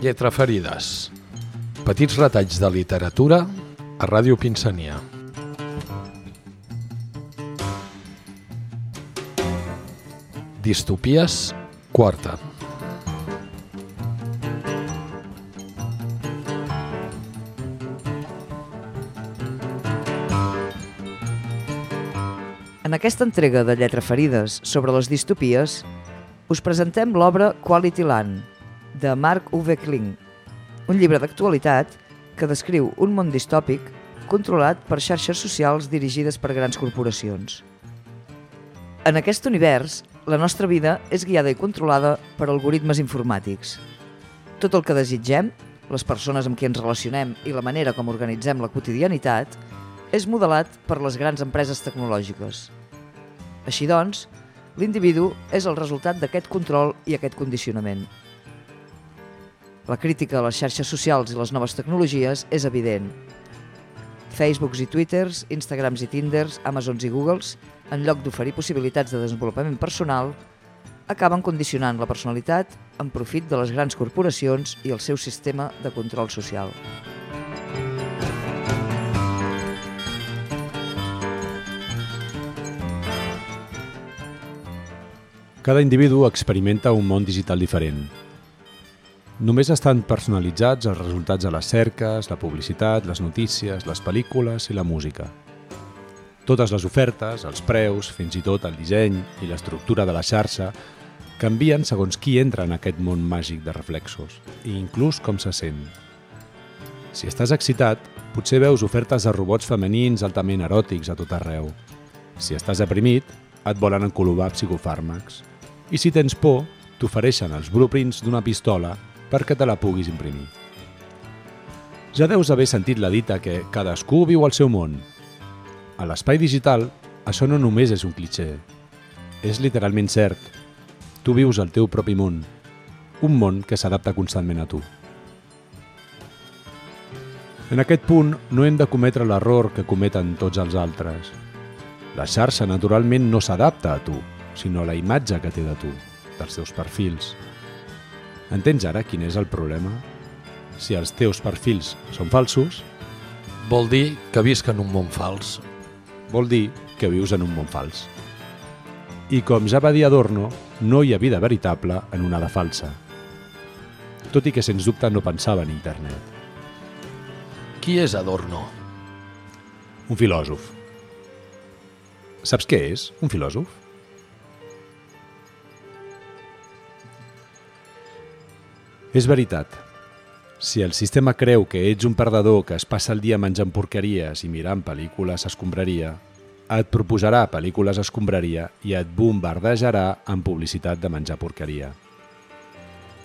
Lletra ferides. Petits retalls de literatura a Ràdio Pinsania. Distopies, quarta. En aquesta entrega de Lletra Ferides sobre les distopies, us presentem l'obra Quality Land, de Mark Uwe Kling, un llibre d'actualitat que descriu un món distòpic controlat per xarxes socials dirigides per grans corporacions. En aquest univers, la nostra vida és guiada i controlada per algoritmes informàtics. Tot el que desitgem, les persones amb qui ens relacionem i la manera com organitzem la quotidianitat, és modelat per les grans empreses tecnològiques. Així doncs, l'individu és el resultat d'aquest control i aquest condicionament. La crítica a les xarxes socials i les noves tecnologies és evident. Facebooks i Twitters, Instagrams i Tinders, Amazons i Googles, en lloc d'oferir possibilitats de desenvolupament personal, acaben condicionant la personalitat en profit de les grans corporacions i el seu sistema de control social. Cada individu experimenta un món digital diferent. Només estan personalitzats els resultats de les cerques, la publicitat, les notícies, les pel·lícules i la música. Totes les ofertes, els preus, fins i tot el disseny i l'estructura de la xarxa canvien segons qui entra en aquest món màgic de reflexos, i inclús com se sent. Si estàs excitat, potser veus ofertes de robots femenins altament eròtics a tot arreu. Si estàs deprimit, et volen encolobar psicofàrmacs. I si tens por, t'ofereixen els blueprints d'una pistola perquè te la puguis imprimir. Ja deus haver sentit la dita que cadascú viu al seu món. A l'espai digital, això no només és un clitxer. És literalment cert. Tu vius el teu propi món. Un món que s'adapta constantment a tu. En aquest punt no hem de cometre l'error que cometen tots els altres. La xarxa naturalment no s'adapta a tu, sinó a la imatge que té de tu, dels teus perfils. Entens ara quin és el problema? Si els teus perfils són falsos, Vol dir que visc en un món fals. vol dir que vius en un món fals. I com ja va dir Adorno, no hi ha vida veritable en una de falsa. Tot i que sens dubte no pensava en internet. Qui és Adorno? Un filòsof. Saps què és un filòsof? És veritat. Si el sistema creu que ets un perdedor que es passa el dia menjant porqueries i mirant pel·lícules escombraria, et proposarà pel·lícules escombraria i et bombardejarà amb publicitat de menjar porqueria.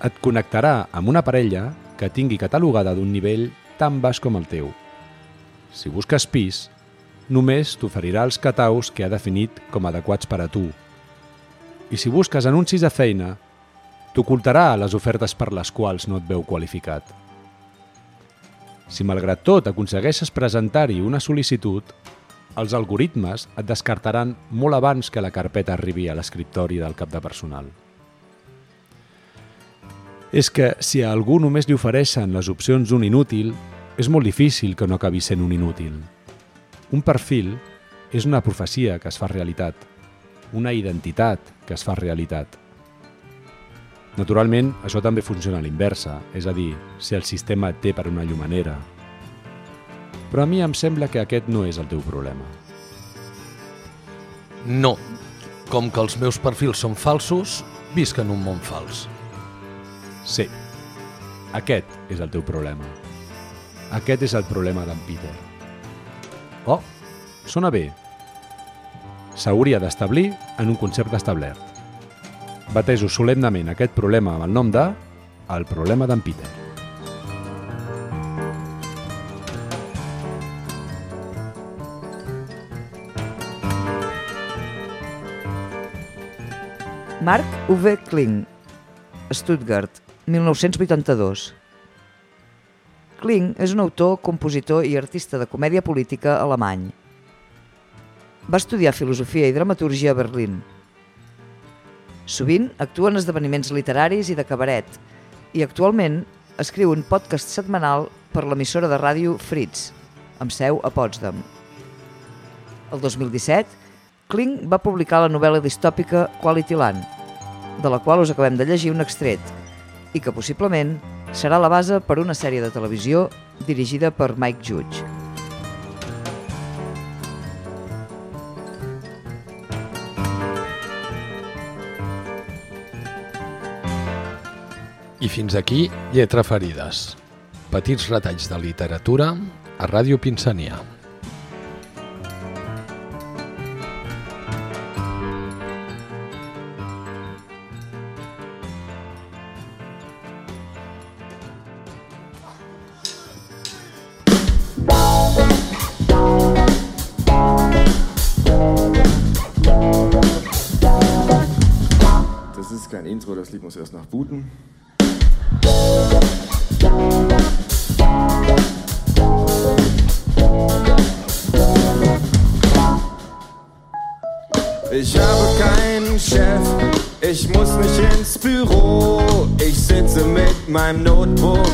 Et connectarà amb una parella que tingui catalogada d'un nivell tan baix com el teu. Si busques pis, només t'oferirà els cataus que ha definit com adequats per a tu. I si busques anuncis de feina, t'ocultarà les ofertes per les quals no et veu qualificat. Si malgrat tot aconsegueixes presentar-hi una sol·licitud, els algoritmes et descartaran molt abans que la carpeta arribi a l'escriptori del cap de personal. És que si a algú només li ofereixen les opcions d'un inútil, és molt difícil que no acabi sent un inútil. Un perfil és una profecia que es fa realitat, una identitat que es fa realitat. Naturalment, això també funciona a l'inversa, és a dir, si el sistema et té per una llumanera. Però a mi em sembla que aquest no és el teu problema. No. Com que els meus perfils són falsos, visc en un món fals. Sí, aquest és el teu problema. Aquest és el problema d'en Peter. Oh, sona bé. S'hauria d'establir en un concepte establert. Batejo solemnament aquest problema amb el nom de el problema d'en Peter. Mark Uwe Kling, Stuttgart, 1982. Kling és un autor, compositor i artista de comèdia política alemany. Va estudiar filosofia i dramatúrgia a Berlín. Sovint actua en esdeveniments literaris i de cabaret i actualment escriu un podcast setmanal per l'emissora de ràdio Fritz, amb seu a Potsdam. El 2017, Kling va publicar la novel·la distòpica Quality Land, de la qual us acabem de llegir un extret, i que possiblement serà la base per una sèrie de televisió dirigida per Mike Judge. I fins aquí Lletra Ferides. Petits retalls de literatura a Ràdio Pinsania. Das ist kein Intro, das Lied muss erst noch booten. Ich habe keinen Chef, ich muss nicht ins Büro. Ich sitze mit meinem Notebook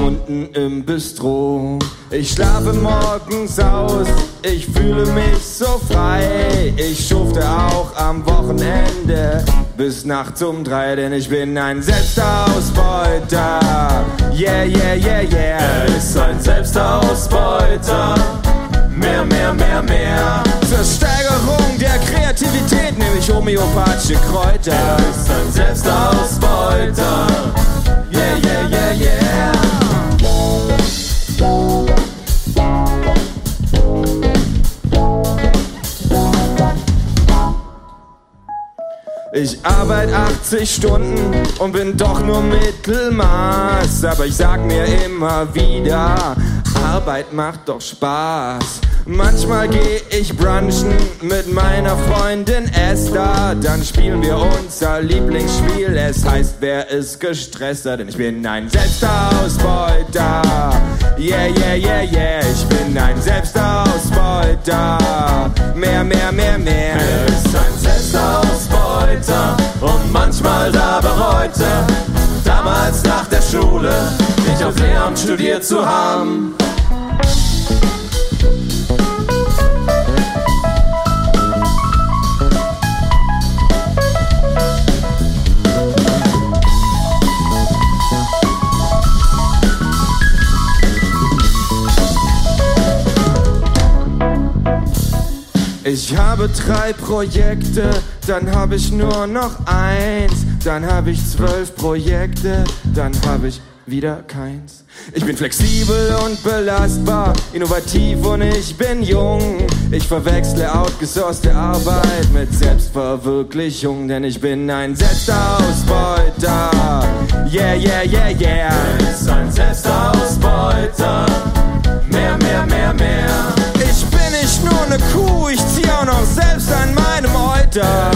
unten im Bistro. Ich schlafe morgens aus, ich fühle mich so frei. Ich schufte auch am Wochenende bis nachts um drei, denn ich bin ein Selbstausbeuter. Yeah, yeah, yeah, yeah. Er ist ein Selbstausbeuter. Mehr, mehr, mehr, mehr. Der Ich homöopathische Kräuter. Er ist ein Selbstausbeuter. Yeah, yeah, yeah, yeah. Ich arbeite 80 Stunden und bin doch nur Mittelmaß. Aber ich sag mir immer wieder, Arbeit macht doch Spaß. Manchmal geh ich brunchen mit meiner Freundin Esther. Dann spielen wir unser Lieblingsspiel. Es heißt, wer ist gestresster? Denn ich bin ein Selbstausbeuter. Yeah, yeah, yeah, yeah. Ich bin ein Selbstausbeuter. Mehr, mehr, mehr, mehr. Er ist ein Selbstausbeuter und manchmal da bereut er, damals nach der Schule nicht auf Lehramt studiert zu haben. Ich habe drei Projekte, dann habe ich nur noch eins. Dann habe ich zwölf Projekte, dann habe ich wieder keins. Ich bin flexibel und belastbar, innovativ und ich bin jung. Ich verwechsle outgesourcete Arbeit mit Selbstverwirklichung, denn ich bin ein Selbstausbeuter. Yeah, yeah, yeah, yeah. Er ist ein Selbstausbeuter. star.